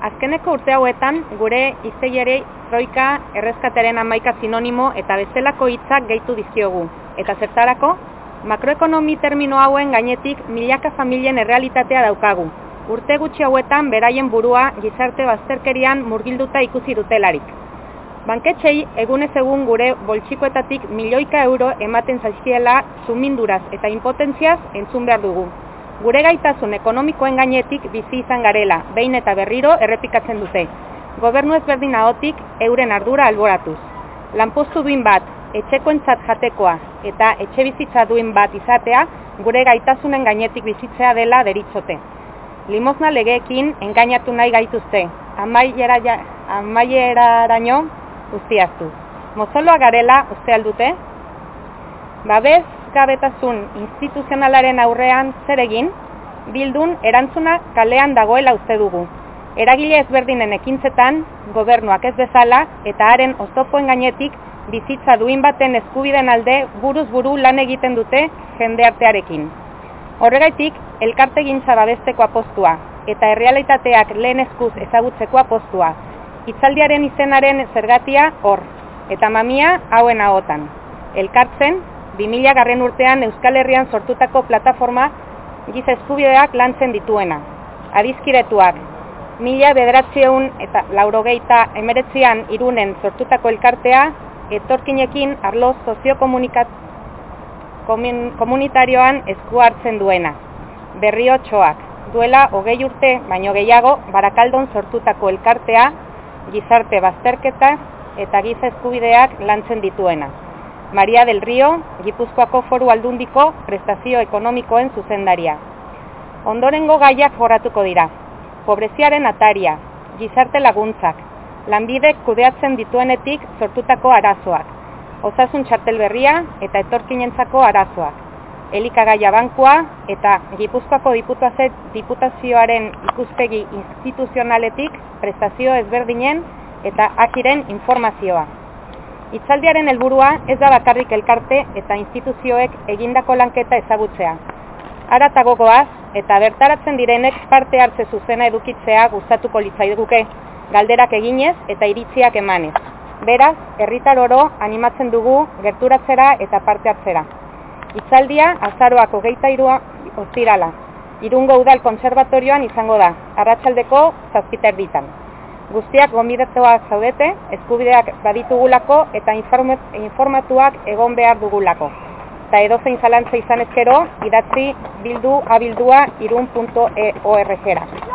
Azkeneko urte hauetan, gure iztegiari troika erreskateren amaika sinonimo eta bezalako hitzak gehitu dizkiogu. Eta zertarako, makroekonomi termino hauen gainetik milaka familien errealitatea daukagu. Urte gutxi hauetan beraien burua gizarte bazterkerian murgilduta ikusi dutelarik. Banketxei egunez egun gure boltsikoetatik milioika euro ematen zaizkiela suminduraz eta impotentziaz entzun behar dugu gure gaitasun ekonomikoen gainetik bizi izan garela, behin eta berriro errepikatzen dute. Gobernu ezberdin ahotik euren ardura alboratuz. Lanpostu duin bat, etxekoentzat jatekoa eta etxe bizitza duin bat izatea, gure gaitasunen gainetik bizitzea dela deritzote. Limozna legeekin engainatu nahi gaituzte, amaiera, amaieraraino ustiaztu. Mozoloa garela uste aldute? Babez, gabetasun instituzionalaren aurrean zer egin, bildun erantzuna kalean dagoela uste dugu. Eragile ezberdinen ekintzetan, gobernuak ez bezala eta haren oztopoen gainetik bizitza duin baten eskubiden alde buruz buru lan egiten dute jende artearekin. Horregaitik, elkarte gintza babesteko apostua eta errealitateak lehen eskuz ezagutzeko apostua. Itzaldiaren izenaren zergatia hor, eta mamia hauen ahotan. Elkartzen, 2000 garren urtean Euskal Herrian sortutako plataforma giza eskubideak lantzen dituena. Adizkiretuak, mila bederatzieun eta laurogeita emeretzian irunen sortutako elkartea, etorkinekin arlo soziokomunitarioan esku hartzen duena. Berrio txoak, duela hogei urte, baino gehiago, barakaldon sortutako elkartea, gizarte bazterketa eta giza eskubideak lantzen dituena. Maria del Rio, Gipuzkoako foru aldundiko prestazio ekonomikoen zuzendaria. Ondorengo gaiak joratuko dira. Pobreziaren ataria, gizarte laguntzak, lanbidek kudeatzen dituenetik sortutako arazoak, osasun txartel berria eta etorkinentzako arazoak, elikagaia bankua eta Gipuzkoako diputazioaren ikuspegi instituzionaletik prestazio ezberdinen eta akiren informazioa. Itzaldiaren helburua ez da bakarrik elkarte eta instituzioek egindako lanketa ezagutzea. Ara tagokoaz eta bertaratzen direnek parte hartze zuzena edukitzea gustatuko litzaiduke, galderak eginez eta iritziak emanez. Beraz, herritar oro animatzen dugu gerturatzera eta parte hartzera. Itzaldia azaroak hogeita irua ostirala. Irungo udal konservatorioan izango da, arratsaldeko zazpiter ditan guztiak gombidatuak zaudete, eskubideak baditugulako eta informatuak egon behar dugulako. Eta edozein zalantza izan ezkero, idatzi bildu abildua irun.org.